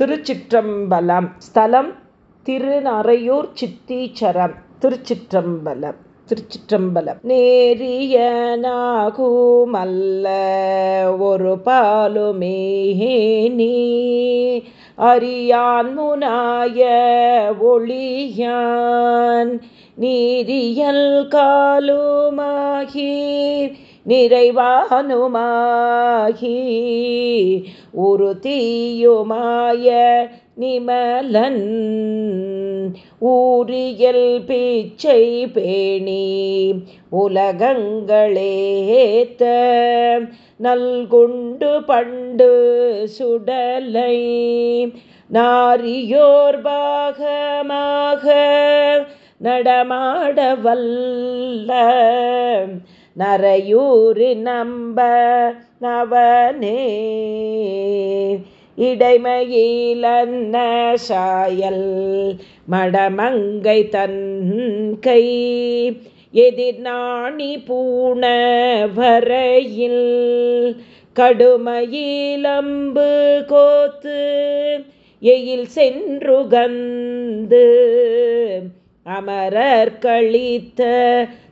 திருச்சிற்றம்பலம். ஸ்தலம் திருநறையூர் சித்தீச்சரம். திருச்சிற்றம்பலம். திருச்சிற்றம்பலம். நேரிய நாகுமல்ல ஒரு பாலுமே நீ. அறியான் முனாய ஒளியான் நீரியல் காலுமாகி நிறைவானுமாகி ஒரு தீயுமாய நிமலன் ஊரியல் பீச்சை பேணி உலகங்களேத்த நல்குண்டு பண்டு சுடலை நாரியோர் பாகமாக நடமாட வல்ல நரையூரி நம்ப நவனே. இடைமையிலன்ன சாயல் மடமங்கை தன் கை. எதிர் நாணி பூண வரையில் கடுமையிலம்பு கோத்து எயில் சென்றுகந்து அமரர் கழித்த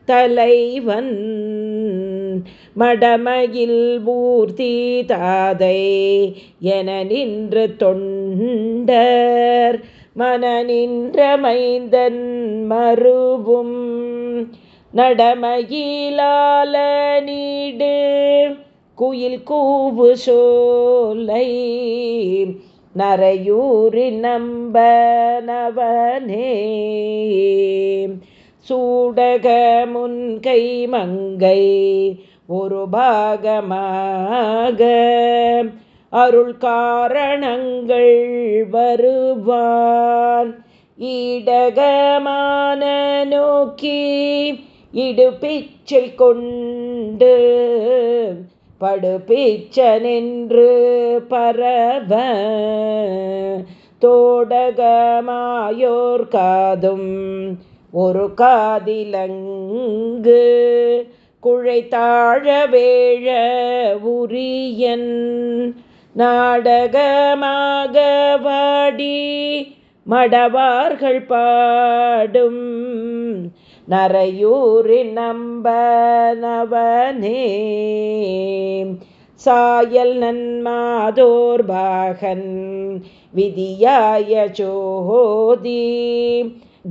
தலைவன் மடமையில் ஊர்த்தி தாதை என நின்று தொண்டர் மனநின்றமைந்தன் மறுவும் நடமையிலால நீடு குயில் கூவு சோலை நரையூரி நம்பனவனே சூடக முன்கை மங்கை ஒரு பாகமாக. அருள் காரணங்கள் வருவான். இடகமான நோக்கி இடுபிச்சை கொண்டு படுபிச்சனென்று பரவ. தோடகமாயோர் காதும் ஒரு காதிலங்கு குழைத்தாழ வேழ உரியன். நாடகமாக வாடி மடவார்கள் பாடும் நரையூரின் நம்பனவனே. சாயல் நன்மாதோர் பாகன் விதியாய ஜோதி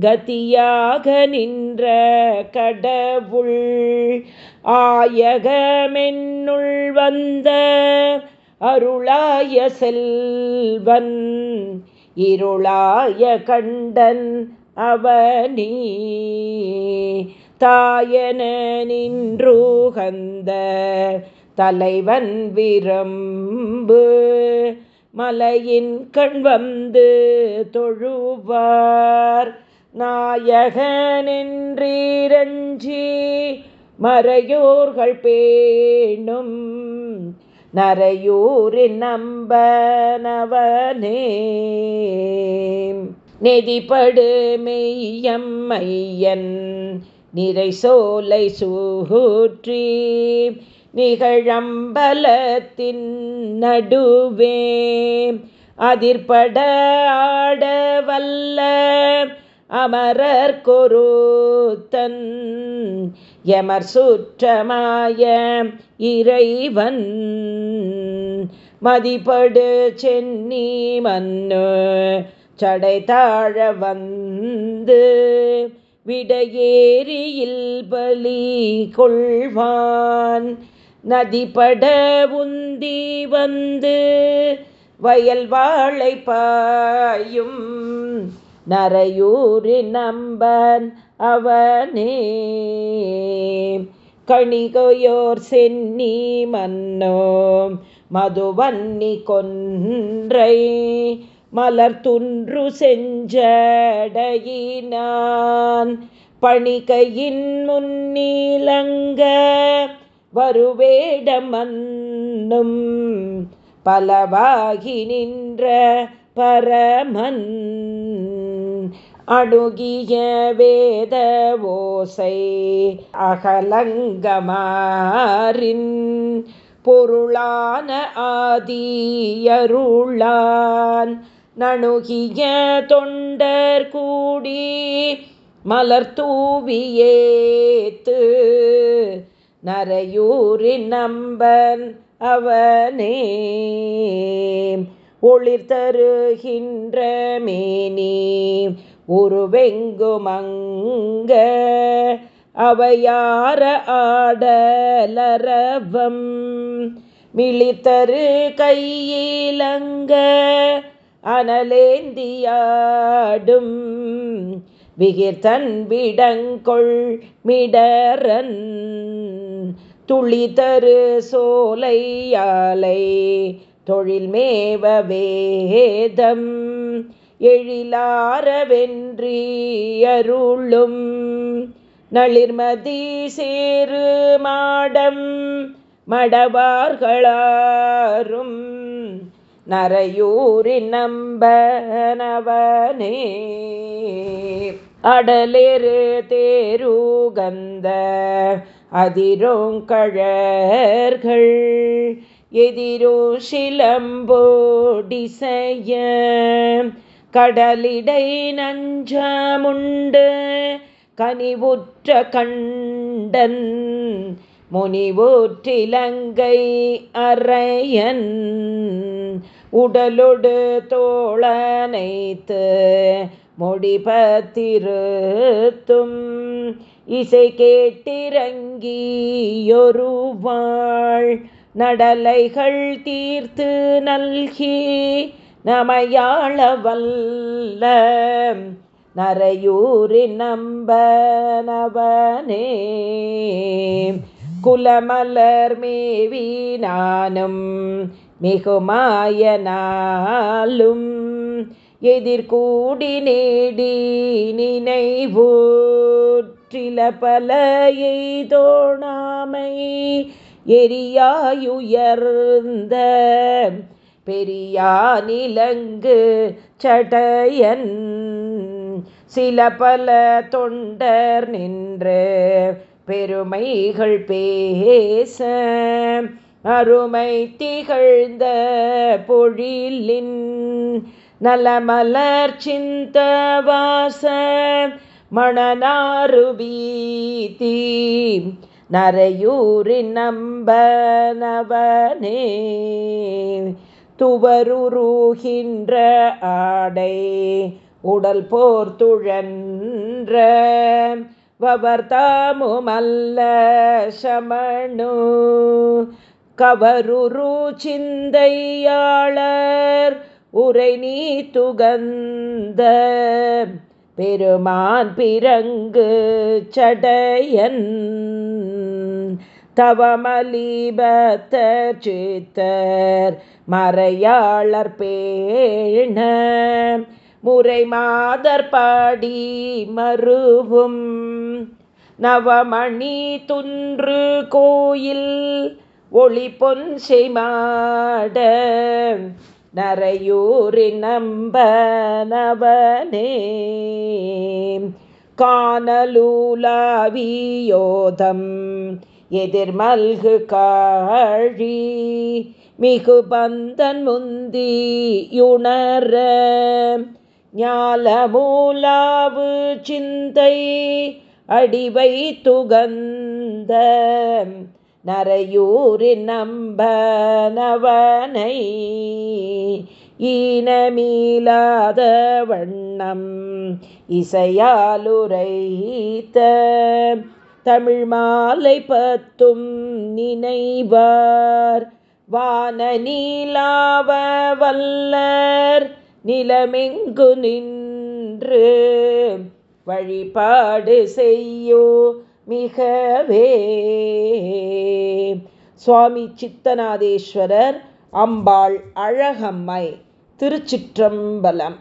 கதியாக நின்ற கடவுள் ஆயகமென்னுள் வந்த அருளாய செல்வன் இருளாய கண்டன் அவனி. தாயன நின்றுகந்த தலைவன் விரம்பு மலையின் கண் வந்து தொழுவார். நாயகனின்றீரஞ்சி மறையோர்கள் பேணும். நரையூரின் நம்பனவனே. நெதிப்படு மெய்யம்மையன் நிறை சோலை சூற்றி நிகழம்பலத்தின் நடுவே. அதிர்பட ஆடவல்ல அமரர் கொருத்தன் எமர் சுற்றமாய இறைவன். மதிப்படு சென்னி மன்னு சடை தாழ வந்து விடையேறியில் பலி கொள்வான். நதிப்பட உந்தி வந்து வயல் வாழை பாயும் நரையூரி நம்பன் அவனே. கணிகையோர் சென்னி மன்னோ மதுவன்னி கொன்றை மலர் துன்று செஞ்சடையினான். பணிகையின் முன்னிலங்க வருவேடமன்னும் பலவாகி நின்ற பரமன். அணுகிய வேத ஓசை அகலங்கமாரின் பொருளான ஆதியருளான். நணுகிய தொண்டர் கூடி மலர் தூவியேத்து நரையூரின் நம்பன் அவனே. ஒளிர் தருகின்ற மேனி உருவெங்குமங்க அவையார ஆடலரவம் மிளித்தரு கையிலங்க. அனலேந்தியாடும் விகிர்தன் விடங்கொள் மிடரன். துளிதரு சோலையாலை தொழில் மேவ வேதம் எழிலாரவென்றி அருளும். நளிர்மதி சேரு மாடம் மடவார்களாரும். நரையூரின் நம்பனவனே. அடலிரு தேருகந்த அதிரோங்கழர்கள். எதிரோ சிலம்போடிசைய. கடலிடை நஞ்சமுண்டு கனிவுற்ற கண்டன் முனிவூற்றிலங்கை அறையன். உடலொடு தோழனைத்து முடிபத்திருத்தும் இசை கேட்டிறங்கியொருவாள். நடலைகள் தீர்த்து நல்கி நமையாள வல்ல நரையூரி நம்பனவனே குலமலர் மேவி நானும் மிகுமாயனாலும் எதிர்கூடி நேடி நினைவூற்றில பல எய்தோணாமை எரியாயுயர்ந்த பெரியா நிலங்கு சடையன். சில பல தொண்டர் நின்று பெருமைகள் பேச அருமை திகழ்ந்த பொழிலின் நலமலர் சிந்தவாச மணனாறு தீ நரையூரின் நம்பனவனே துவருருகின்ற ஆடை உடல் போர் துழன்ற வவர்தாமுமல்ல சமணு. கவருரு சிந்தையாளர் உரை நீ துகந்த பெருமான் பிறங்கு சடையன். தவமலீபத்த சித்தர் மறையாளர் பேண. முறை மாதர் பாடி மருவும் நவமணி துன்று கோயில் ஒளி பொன் செய்மாட நரையூரின் நம்பனவனே காணலூலாவியோதம். எதிர்மல்கு காழி மிகு பந்தன் முந்தியுணர. ஞாலமூலாவு சிந்தை அடிவை துகந்த. நரையூரின் நம்பனவனை ஈனமீளாத வண்ணம் இசையாலுரைத்த தமிழ் மாலை பத்தும் நினைவார். வான நீலாவ வல்லர் நிலமெங்கு நின்று வழிபாடு செய்யோ மிகவே. சுவாமி சித்தநாதேஸ்வரர் அம்பாள் அழகம்மை. திருச்சிற்றம்பலம்.